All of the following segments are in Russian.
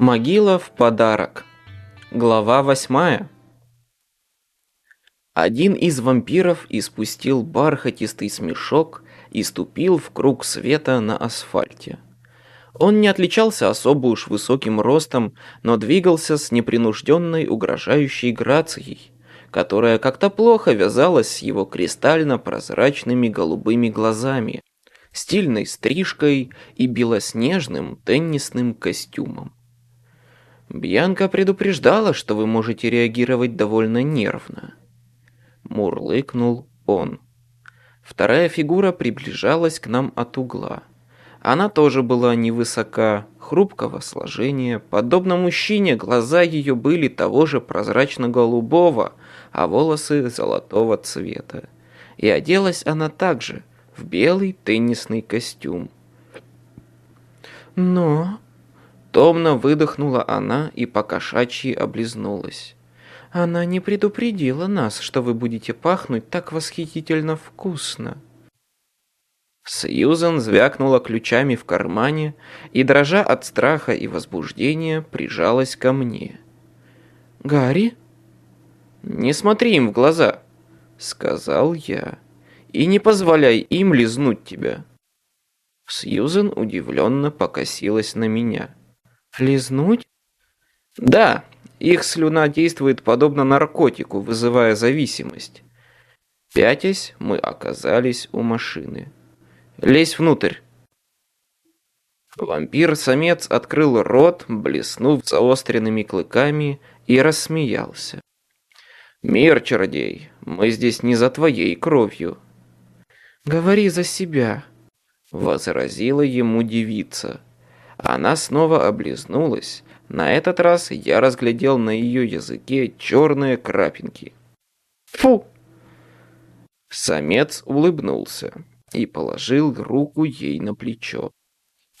Могила в подарок. Глава восьмая. Один из вампиров испустил бархатистый смешок и ступил в круг света на асфальте. Он не отличался особо уж высоким ростом, но двигался с непринужденной угрожающей грацией, которая как-то плохо вязалась с его кристально-прозрачными голубыми глазами, стильной стрижкой и белоснежным теннисным костюмом. Бьянка предупреждала, что вы можете реагировать довольно нервно. Мурлыкнул он. Вторая фигура приближалась к нам от угла. Она тоже была невысока, хрупкого сложения. Подобно мужчине, глаза ее были того же прозрачно-голубого, а волосы золотого цвета. И оделась она также, в белый теннисный костюм. Но Томно выдохнула она и покошачьи облизнулась. Она не предупредила нас, что вы будете пахнуть так восхитительно вкусно. Сьюзен звякнула ключами в кармане и, дрожа от страха и возбуждения, прижалась ко мне. «Гарри?» «Не смотри им в глаза», — сказал я, — «и не позволяй им лизнуть тебя». Сьюзен удивленно покосилась на меня. Лизнуть? Да, их слюна действует подобно наркотику, вызывая зависимость. Пятясь, мы оказались у машины. Лезь внутрь. Вампир-самец открыл рот, блеснув заостренными клыками, и рассмеялся. «Мир, чародей, мы здесь не за твоей кровью». «Говори за себя», — возразила ему девица. Она снова облизнулась. На этот раз я разглядел на ее языке черные крапинки. Фу! Самец улыбнулся и положил руку ей на плечо.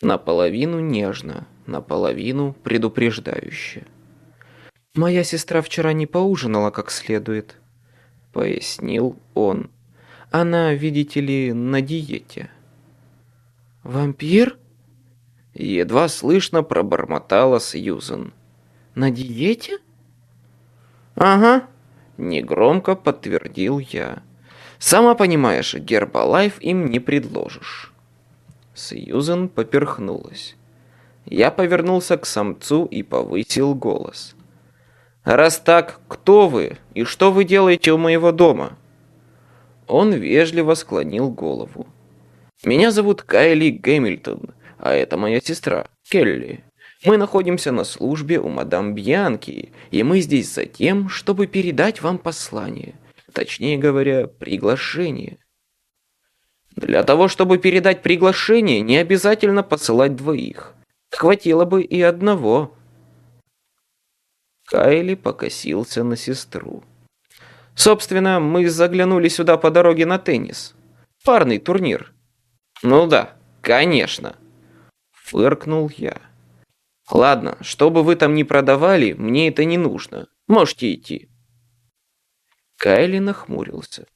Наполовину нежно, наполовину предупреждающе. «Моя сестра вчера не поужинала как следует», — пояснил он. «Она, видите ли, на диете». «Вампир?» Едва слышно пробормотала Сьюзен. «На диете?» «Ага», — негромко подтвердил я. «Сама понимаешь, гербалайф им не предложишь». Сьюзен поперхнулась. Я повернулся к самцу и повысил голос. «Раз так, кто вы и что вы делаете у моего дома?» Он вежливо склонил голову. «Меня зовут Кайли Гэмильтон а это моя сестра, Келли. Мы находимся на службе у мадам Бьянки, и мы здесь за тем, чтобы передать вам послание. Точнее говоря, приглашение. Для того, чтобы передать приглашение, не обязательно посылать двоих. Хватило бы и одного. Кайли покосился на сестру. Собственно, мы заглянули сюда по дороге на теннис. Парный турнир. Ну да, конечно. Фыркнул я. Ладно, что бы вы там ни продавали, мне это не нужно. Можете идти. Кайли нахмурился.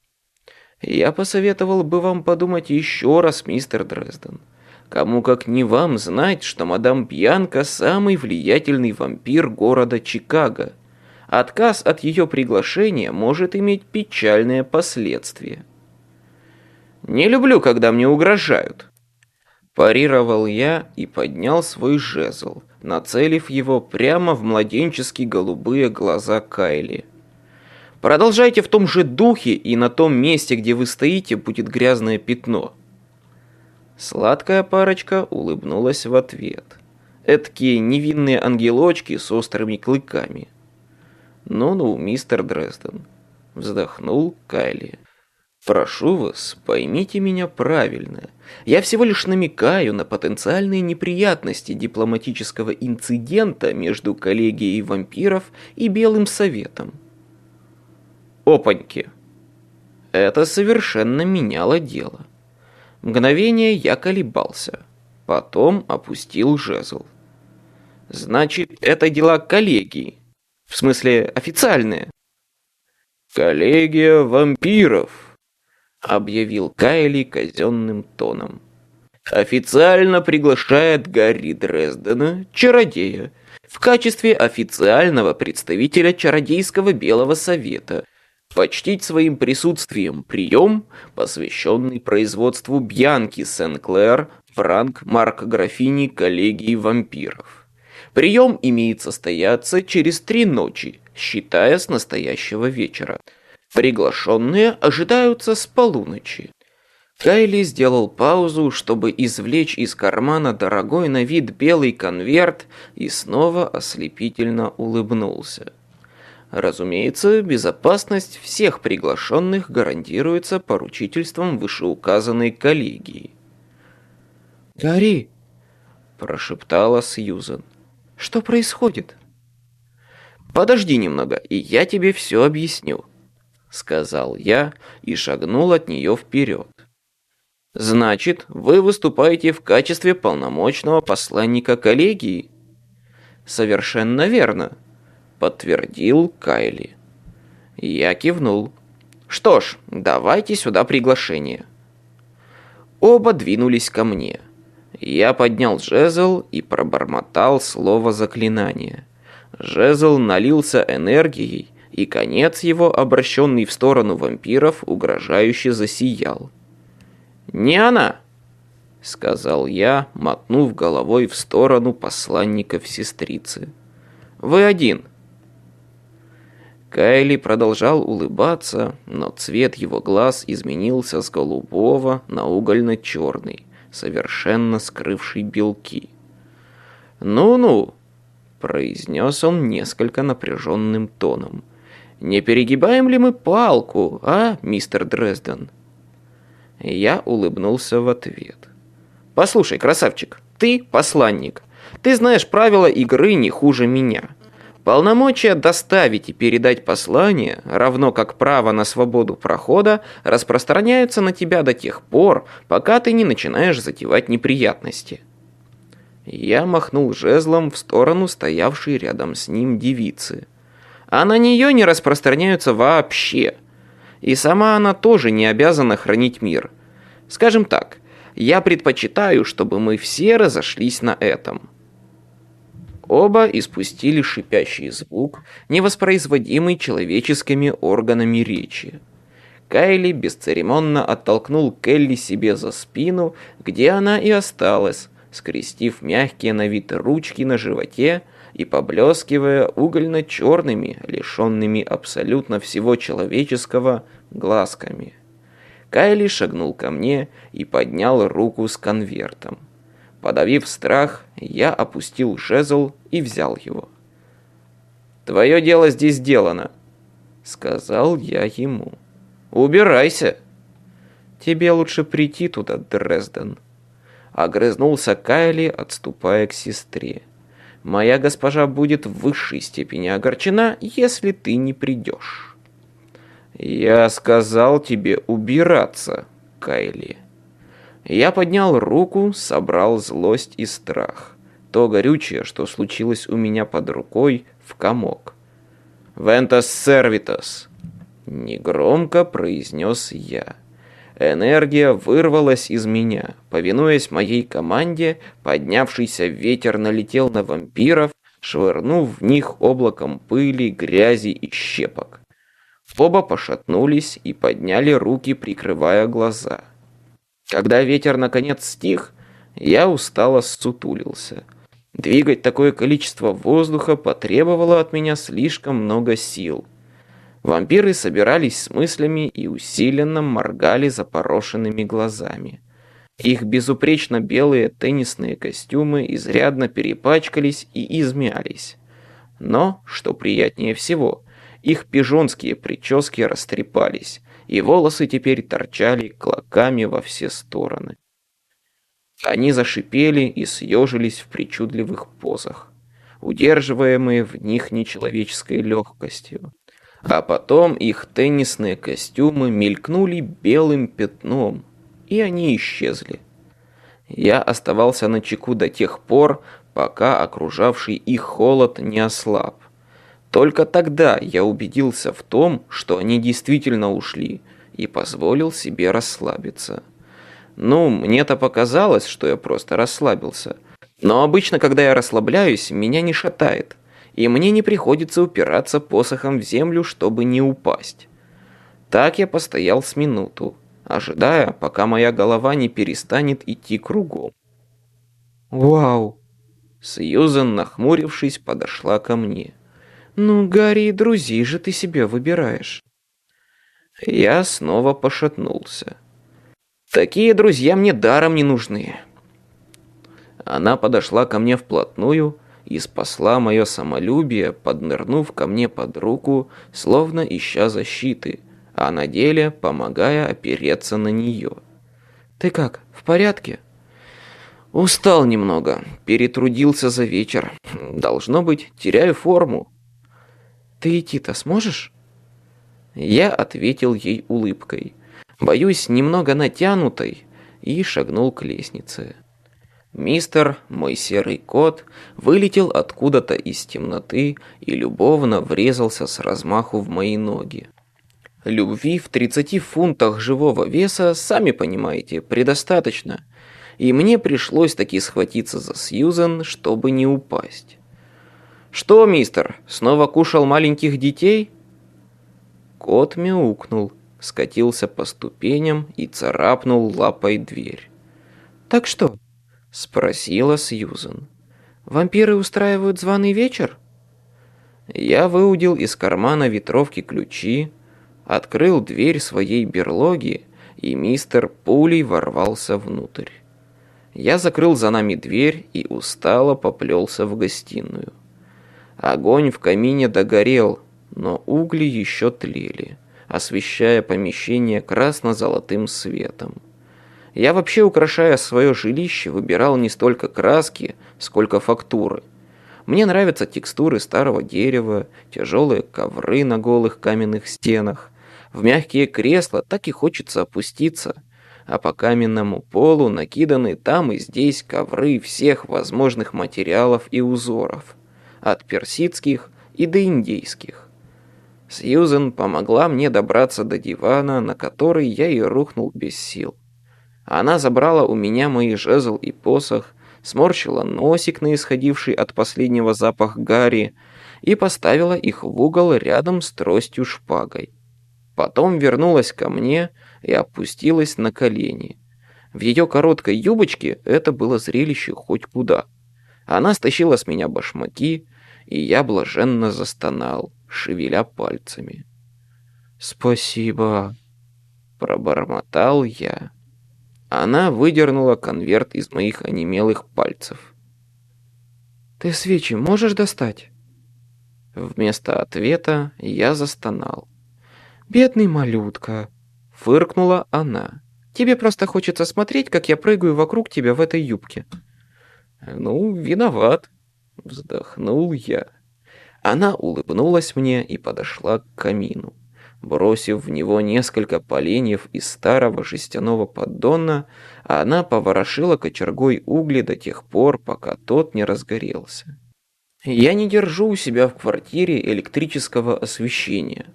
Я посоветовал бы вам подумать еще раз, мистер Дрезден. Кому как не вам знать, что мадам Бьянка самый влиятельный вампир города Чикаго. Отказ от ее приглашения может иметь печальные последствия. Не люблю, когда мне угрожают. Парировал я и поднял свой жезл, нацелив его прямо в младенческие голубые глаза Кайли. Продолжайте в том же духе, и на том месте, где вы стоите, будет грязное пятно. Сладкая парочка улыбнулась в ответ. Эдакие невинные ангелочки с острыми клыками. «Ну-ну, мистер Дрезден», — вздохнул Кайли. Прошу вас, поймите меня правильно. Я всего лишь намекаю на потенциальные неприятности дипломатического инцидента между коллегией вампиров и Белым Советом. Опаньки. Это совершенно меняло дело. Мгновение я колебался, потом опустил жезл. Значит, это дела коллегии. В смысле, официальные. Коллегия вампиров, объявил Кайли казенным тоном. «Официально приглашает Гарри Дрездена, чародея, в качестве официального представителя Чародейского Белого Совета, почтить своим присутствием прием, посвященный производству Бьянки Сен-Клэр в ранг марк-графини коллегии вампиров. Прием имеет состояться через три ночи, считая с настоящего вечера. Приглашенные ожидаются с полуночи. Кайли сделал паузу, чтобы извлечь из кармана дорогой на вид белый конверт и снова ослепительно улыбнулся. Разумеется, безопасность всех приглашенных гарантируется поручительством вышеуказанной коллегии. «Гарри!» – прошептала Сьюзен. «Что происходит?» «Подожди немного, и я тебе все объясню», – сказал я и шагнул от нее вперед. Значит, вы выступаете в качестве полномочного посланника коллегии? Совершенно верно, подтвердил Кайли. Я кивнул. Что ж, давайте сюда приглашение. Оба двинулись ко мне. Я поднял жезл и пробормотал слово заклинания. Жезл налился энергией, и конец его, обращенный в сторону вампиров, угрожающе засиял. «Не она!» — сказал я, мотнув головой в сторону посланников сестрицы. «Вы один!» Кайли продолжал улыбаться, но цвет его глаз изменился с голубого на угольно-черный, совершенно скрывший белки. «Ну-ну», — произнес он несколько напряженным тоном, — «не перегибаем ли мы палку, а, мистер Дрезден?» Я улыбнулся в ответ. «Послушай, красавчик, ты посланник. Ты знаешь правила игры не хуже меня. Полномочия доставить и передать послание, равно как право на свободу прохода, распространяются на тебя до тех пор, пока ты не начинаешь затевать неприятности». Я махнул жезлом в сторону стоявшей рядом с ним девицы. А на нее не распространяются вообще – и сама она тоже не обязана хранить мир. Скажем так, я предпочитаю, чтобы мы все разошлись на этом. Оба испустили шипящий звук, невоспроизводимый человеческими органами речи. Кайли бесцеремонно оттолкнул Келли себе за спину, где она и осталась, скрестив мягкие на вид ручки на животе и поблескивая угольно-черными, лишенными абсолютно всего человеческого, глазками. Кайли шагнул ко мне и поднял руку с конвертом. Подавив страх, я опустил жезл и взял его. «Твое дело здесь сделано», — сказал я ему. «Убирайся». «Тебе лучше прийти туда, Дрезден», — огрызнулся Кайли, отступая к сестре. Моя госпожа будет в высшей степени огорчена, если ты не придешь. Я сказал тебе убираться, Кайли. Я поднял руку, собрал злость и страх. То горючее, что случилось у меня под рукой, в комок. «Вентас сервитас!» Негромко произнес я. Энергия вырвалась из меня. Повинуясь моей команде, поднявшийся ветер налетел на вампиров, швырнув в них облаком пыли, грязи и щепок. Оба пошатнулись и подняли руки, прикрывая глаза. Когда ветер наконец стих, я устало ссутулился. Двигать такое количество воздуха потребовало от меня слишком много сил. Вампиры собирались с мыслями и усиленно моргали запорошенными глазами. Их безупречно белые теннисные костюмы изрядно перепачкались и измялись. Но, что приятнее всего, их пижонские прически растрепались, и волосы теперь торчали клоками во все стороны. Они зашипели и съежились в причудливых позах, удерживаемые в них нечеловеческой легкостью. А потом их теннисные костюмы мелькнули белым пятном, и они исчезли. Я оставался на чеку до тех пор, пока окружавший их холод не ослаб. Только тогда я убедился в том, что они действительно ушли, и позволил себе расслабиться. Ну, мне-то показалось, что я просто расслабился. Но обычно, когда я расслабляюсь, меня не шатает, и мне не приходится упираться посохом в землю, чтобы не упасть. Так я постоял с минуту, ожидая, пока моя голова не перестанет идти кругом. «Вау!» Сьюзен, нахмурившись, подошла ко мне. «Ну, Гарри, друзей же ты себе выбираешь». Я снова пошатнулся. «Такие друзья мне даром не нужны». Она подошла ко мне вплотную и спасла мое самолюбие, поднырнув ко мне под руку, словно ища защиты, а на деле помогая опереться на нее. «Ты как, в порядке?» «Устал немного, перетрудился за вечер. Должно быть, теряю форму». «Ты идти-то сможешь?» Я ответил ей улыбкой, боюсь, немного натянутой, и шагнул к лестнице. Мистер, мой серый кот, вылетел откуда-то из темноты и любовно врезался с размаху в мои ноги. Любви в 30 фунтах живого веса, сами понимаете, предостаточно, и мне пришлось таки схватиться за Сьюзен, чтобы не упасть. «Что, мистер, снова кушал маленьких детей?» Кот мяукнул, скатился по ступеням и царапнул лапой дверь. «Так что?» Спросила Сьюзен. «Вампиры устраивают званый вечер?» Я выудил из кармана ветровки ключи, открыл дверь своей берлоги, и мистер пулей ворвался внутрь. Я закрыл за нами дверь и устало поплелся в гостиную. Огонь в камине догорел, но угли еще тлели, освещая помещение красно-золотым светом. Я вообще, украшая свое жилище, выбирал не столько краски, сколько фактуры. Мне нравятся текстуры старого дерева, тяжелые ковры на голых каменных стенах. В мягкие кресла так и хочется опуститься, а по каменному полу накиданы там и здесь ковры всех возможных материалов и узоров, от персидских и до индейских. Сьюзен помогла мне добраться до дивана, на который я и рухнул без сил. Она забрала у меня мои жезл и посох, сморщила носик на исходивший от последнего запах Гарри и поставила их в угол рядом с тростью шпагой. Потом вернулась ко мне и опустилась на колени. В ее короткой юбочке это было зрелище хоть куда. Она стащила с меня башмаки, и я блаженно застонал, шевеля пальцами. «Спасибо», — пробормотал я. Она выдернула конверт из моих онемелых пальцев. «Ты свечи можешь достать?» Вместо ответа я застонал. «Бедный малютка!» — фыркнула она. «Тебе просто хочется смотреть, как я прыгаю вокруг тебя в этой юбке». «Ну, виноват», — вздохнул я. Она улыбнулась мне и подошла к камину. Бросив в него несколько поленьев из старого жестяного поддона, она поворошила кочергой угли до тех пор, пока тот не разгорелся. Я не держу у себя в квартире электрического освещения.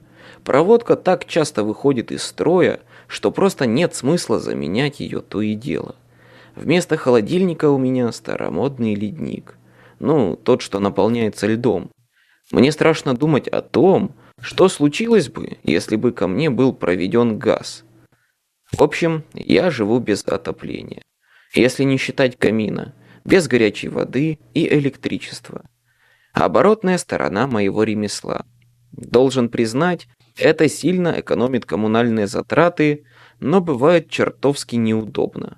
Проводка так часто выходит из строя, что просто нет смысла заменять ее то и дело. Вместо холодильника у меня старомодный ледник. Ну, тот, что наполняется льдом. Мне страшно думать о том, что случилось бы, если бы ко мне был проведен газ? В общем, я живу без отопления. Если не считать камина, без горячей воды и электричества. Оборотная сторона моего ремесла. Должен признать, это сильно экономит коммунальные затраты, но бывает чертовски неудобно.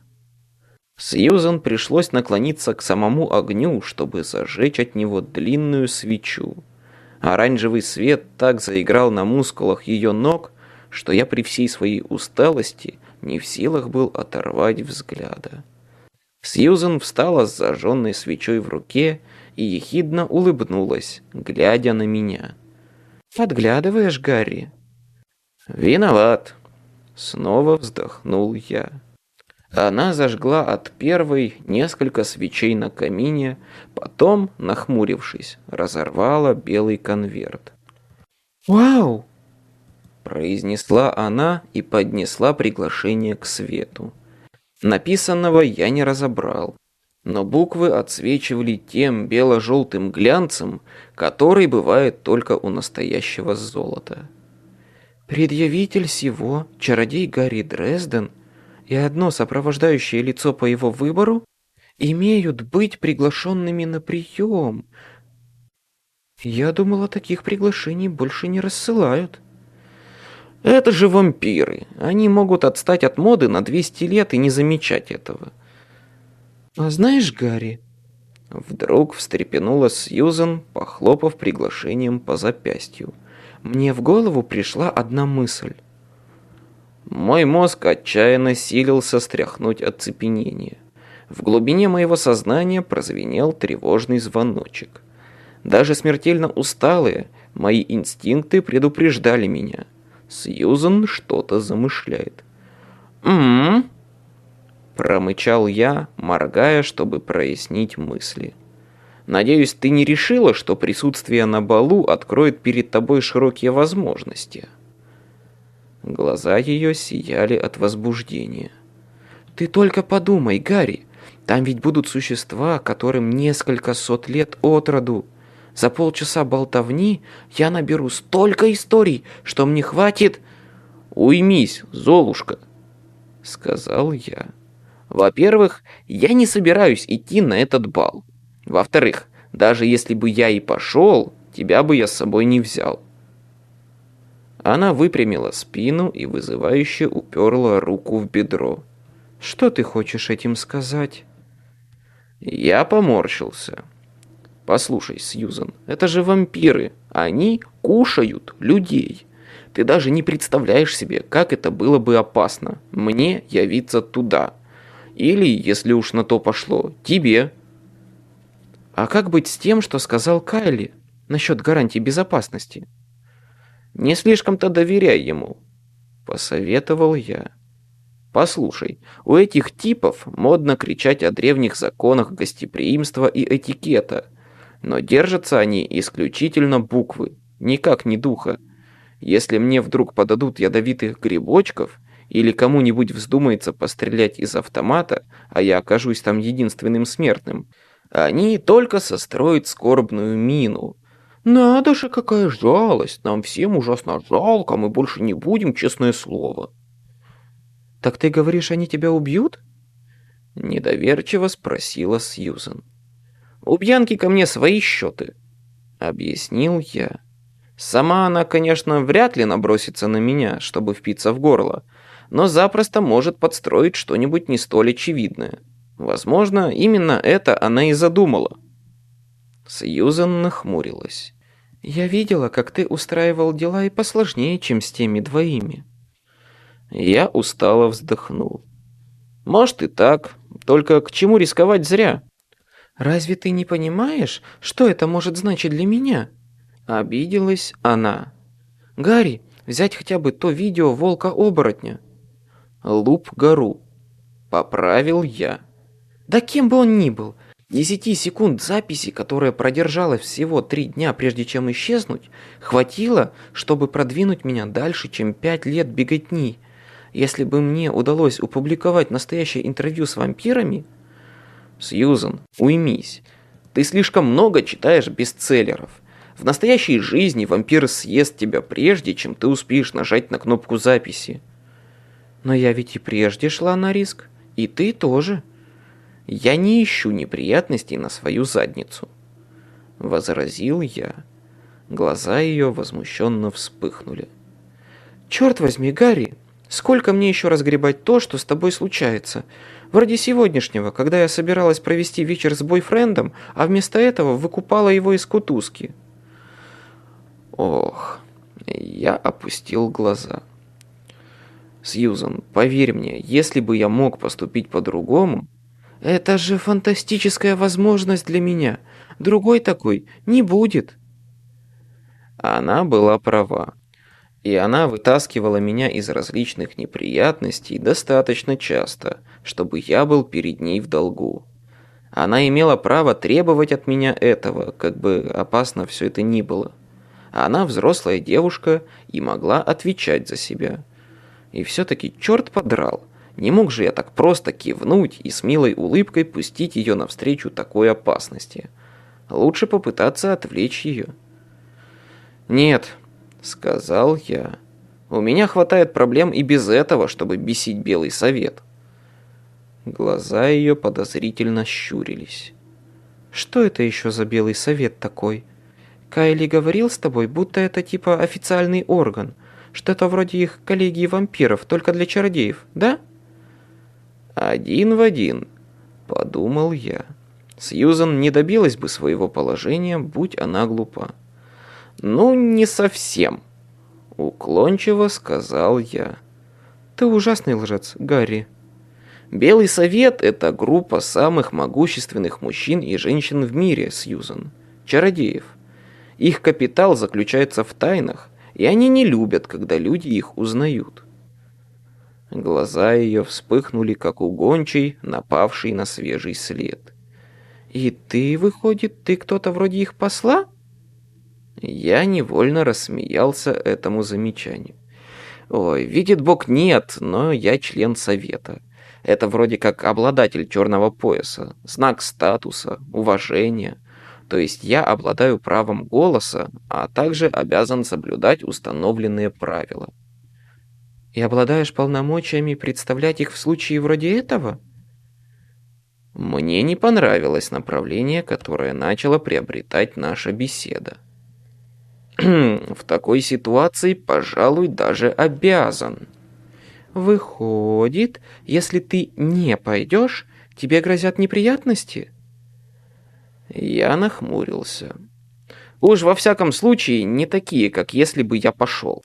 Сьюзан пришлось наклониться к самому огню, чтобы зажечь от него длинную свечу. Оранжевый свет так заиграл на мускулах ее ног, что я при всей своей усталости не в силах был оторвать взгляда. Сьюзен встала с зажженной свечой в руке и ехидно улыбнулась, глядя на меня. «Подглядываешь, Гарри?» «Виноват», — снова вздохнул я. Она зажгла от первой несколько свечей на камине, потом, нахмурившись, разорвала белый конверт. «Вау!» произнесла она и поднесла приглашение к свету. Написанного я не разобрал. но буквы отсвечивали тем бело-желтым глянцем, который бывает только у настоящего золота. Предъявитель сего, чародей Гарри Дрезден, и одно сопровождающее лицо по его выбору имеют быть приглашенными на прием. Я думала, таких приглашений больше не рассылают. Это же вампиры. Они могут отстать от моды на 200 лет и не замечать этого. А знаешь, Гарри, вдруг встрепенулась Сьюзен, похлопав приглашением по запястью. Мне в голову пришла одна мысль. Мой мозг отчаянно силился стряхнуть оцепенение. В глубине моего сознания прозвенел тревожный звоночек. Даже смертельно усталые, мои инстинкты предупреждали меня. Сьюзан что-то замышляет. «М-м-м», промычал я, моргая, чтобы прояснить мысли. «Надеюсь, ты не решила, что присутствие на балу откроет перед тобой широкие возможности?» Глаза ее сияли от возбуждения. «Ты только подумай, Гарри, там ведь будут существа, которым несколько сот лет от роду. За полчаса болтовни я наберу столько историй, что мне хватит...» «Уймись, Золушка», — сказал я. «Во-первых, я не собираюсь идти на этот бал. Во-вторых, даже если бы я и пошел, тебя бы я с собой не взял. Она выпрямила спину и вызывающе уперла руку в бедро. «Что ты хочешь этим сказать?» Я поморщился. «Послушай, Сьюзан, это же вампиры. Они кушают людей. Ты даже не представляешь себе, как это было бы опасно. Мне явиться туда. Или, если уж на то пошло, тебе». «А как быть с тем, что сказал Кайли насчет гарантии безопасности?» Не слишком-то доверяй ему, посоветовал я. Послушай, у этих типов модно кричать о древних законах гостеприимства и этикета, но держатся они исключительно буквы, никак не духа. Если мне вдруг подадут ядовитых грибочков или кому-нибудь вздумается пострелять из автомата, а я окажусь там единственным смертным, они только состроят скорбную мину, надо же, какая жалость. Нам всем ужасно жалко, мы больше не будем, честное слово. Так ты говоришь, они тебя убьют? Недоверчиво спросила Сьюзен. У Бьянки ко мне свои счеты, объяснил я. Сама она, конечно, вряд ли набросится на меня, чтобы впиться в горло, но запросто может подстроить что-нибудь не столь очевидное. Возможно, именно это она и задумала. Сьюзан нахмурилась. «Я видела, как ты устраивал дела и посложнее, чем с теми двоими». Я устало вздохнул. «Может и так, только к чему рисковать зря?» «Разве ты не понимаешь, что это может значить для меня?» Обиделась она. «Гарри, взять хотя бы то видео волка-оборотня». «Луп-гору», — поправил я. «Да кем бы он ни был, Десяти секунд записи, которая продержалась всего три дня, прежде чем исчезнуть, хватило, чтобы продвинуть меня дальше, чем пять лет беготни. Если бы мне удалось опубликовать настоящее интервью с вампирами... Сьюзан, уймись. Ты слишком много читаешь бестселлеров. В настоящей жизни вампир съест тебя прежде, чем ты успеешь нажать на кнопку записи. Но я ведь и прежде шла на риск. И ты тоже. Я не ищу неприятностей на свою задницу. Возразил я. Глаза ее возмущенно вспыхнули. Черт возьми, Гарри, сколько мне еще разгребать то, что с тобой случается? Вроде сегодняшнего, когда я собиралась провести вечер с бойфрендом, а вместо этого выкупала его из кутузки. Ох, я опустил глаза. Сьюзан, поверь мне, если бы я мог поступить по-другому, это же фантастическая возможность для меня. Другой такой не будет. Она была права. И она вытаскивала меня из различных неприятностей достаточно часто, чтобы я был перед ней в долгу. Она имела право требовать от меня этого, как бы опасно все это ни было. Она взрослая девушка и могла отвечать за себя. И все-таки черт подрал. Не мог же я так просто кивнуть и с милой улыбкой пустить ее навстречу такой опасности. Лучше попытаться отвлечь ее. «Нет», — сказал я, — «у меня хватает проблем и без этого, чтобы бесить Белый Совет». Глаза ее подозрительно щурились. «Что это еще за Белый Совет такой? Кайли говорил с тобой, будто это типа официальный орган, что-то вроде их коллегии вампиров, только для чародеев, да?» «Один в один», — подумал я. Сьюзан не добилась бы своего положения, будь она глупа. «Ну, не совсем», — уклончиво сказал я. «Ты ужасный лжец, Гарри». «Белый совет — это группа самых могущественных мужчин и женщин в мире, Сьюзан. Чародеев. Их капитал заключается в тайнах, и они не любят, когда люди их узнают». Глаза ее вспыхнули, как у гончей, напавшей на свежий след. «И ты, выходит, ты кто-то вроде их посла?» Я невольно рассмеялся этому замечанию. Ой, видит Бог, нет, но я член совета. Это вроде как обладатель черного пояса, знак статуса, уважения. То есть я обладаю правом голоса, а также обязан соблюдать установленные правила. И обладаешь полномочиями представлять их в случае вроде этого? Мне не понравилось направление, которое начала приобретать наша беседа. в такой ситуации, пожалуй, даже обязан. Выходит, если ты не пойдешь, тебе грозят неприятности? Я нахмурился. Уж во всяком случае не такие, как если бы я пошел.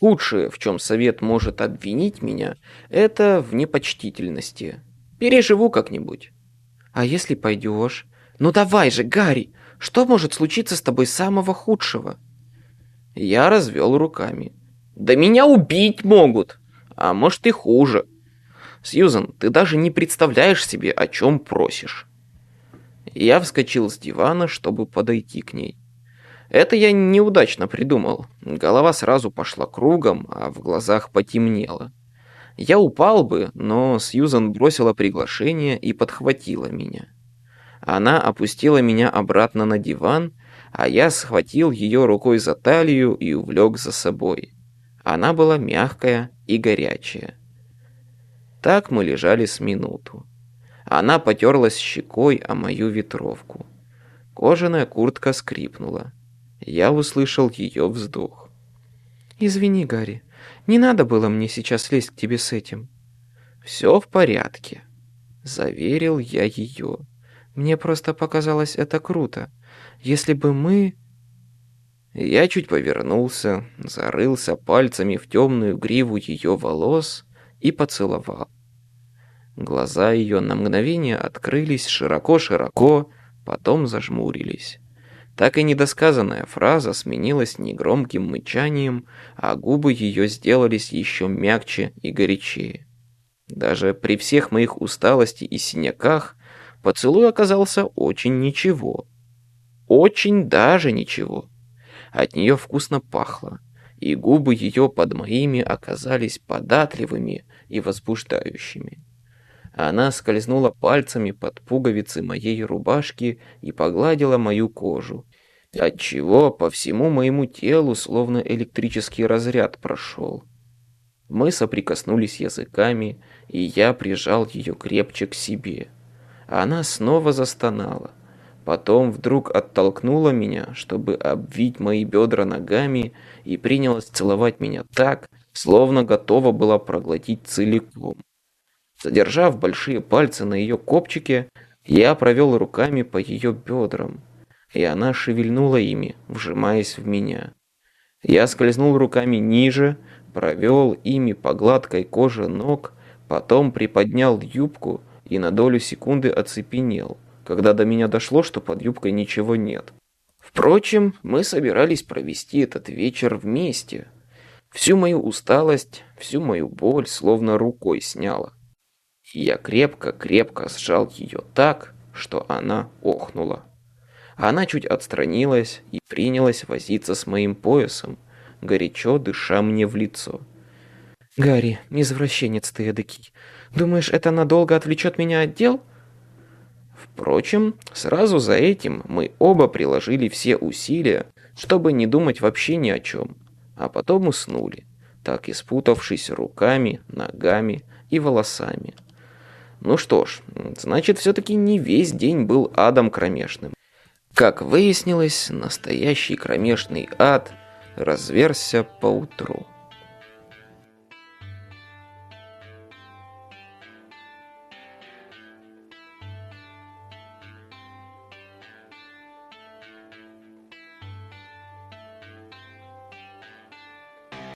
Худшее, в чем совет может обвинить меня, это в непочтительности. Переживу как-нибудь. А если пойдешь? Ну давай же, Гарри, что может случиться с тобой самого худшего? Я развел руками. Да меня убить могут, а может и хуже. Сьюзан, ты даже не представляешь себе, о чем просишь. Я вскочил с дивана, чтобы подойти к ней. Это я неудачно придумал. Голова сразу пошла кругом, а в глазах потемнело. Я упал бы, но Сьюзан бросила приглашение и подхватила меня. Она опустила меня обратно на диван, а я схватил ее рукой за талию и увлек за собой. Она была мягкая и горячая. Так мы лежали с минуту. Она потерлась щекой о мою ветровку. Кожаная куртка скрипнула. Я услышал ее вздох. «Извини, Гарри, не надо было мне сейчас лезть к тебе с этим». «Все в порядке», — заверил я ее. «Мне просто показалось это круто. Если бы мы...» Я чуть повернулся, зарылся пальцами в темную гриву ее волос и поцеловал. Глаза ее на мгновение открылись широко-широко, потом зажмурились. Так и недосказанная фраза сменилась негромким мычанием, а губы ее сделались еще мягче и горячее. Даже при всех моих усталости и синяках поцелуй оказался очень ничего. Очень даже ничего. От нее вкусно пахло, и губы ее под моими оказались податливыми и возбуждающими. Она скользнула пальцами под пуговицы моей рубашки и погладила мою кожу, отчего по всему моему телу словно электрический разряд прошел. Мы соприкоснулись языками, и я прижал ее крепче к себе. Она снова застонала. Потом вдруг оттолкнула меня, чтобы обвить мои бедра ногами, и принялась целовать меня так, словно готова была проглотить целиком. Задержав большие пальцы на ее копчике, я провел руками по ее бедрам, и она шевельнула ими, вжимаясь в меня. Я скользнул руками ниже, провел ими по гладкой коже ног, потом приподнял юбку и на долю секунды оцепенел, когда до меня дошло, что под юбкой ничего нет. Впрочем, мы собирались провести этот вечер вместе. Всю мою усталость, всю мою боль словно рукой сняло. Я крепко-крепко сжал ее так, что она охнула. Она чуть отстранилась и принялась возиться с моим поясом, горячо дыша мне в лицо. Гарри, извращенец ты эдакий. Думаешь, это надолго отвлечет меня от дел? Впрочем, сразу за этим мы оба приложили все усилия, чтобы не думать вообще ни о чем, а потом уснули, так и спутавшись руками, ногами и волосами. Ну что ж, значит, все-таки не весь день был адом кромешным. Как выяснилось, настоящий кромешный ад разверся поутру.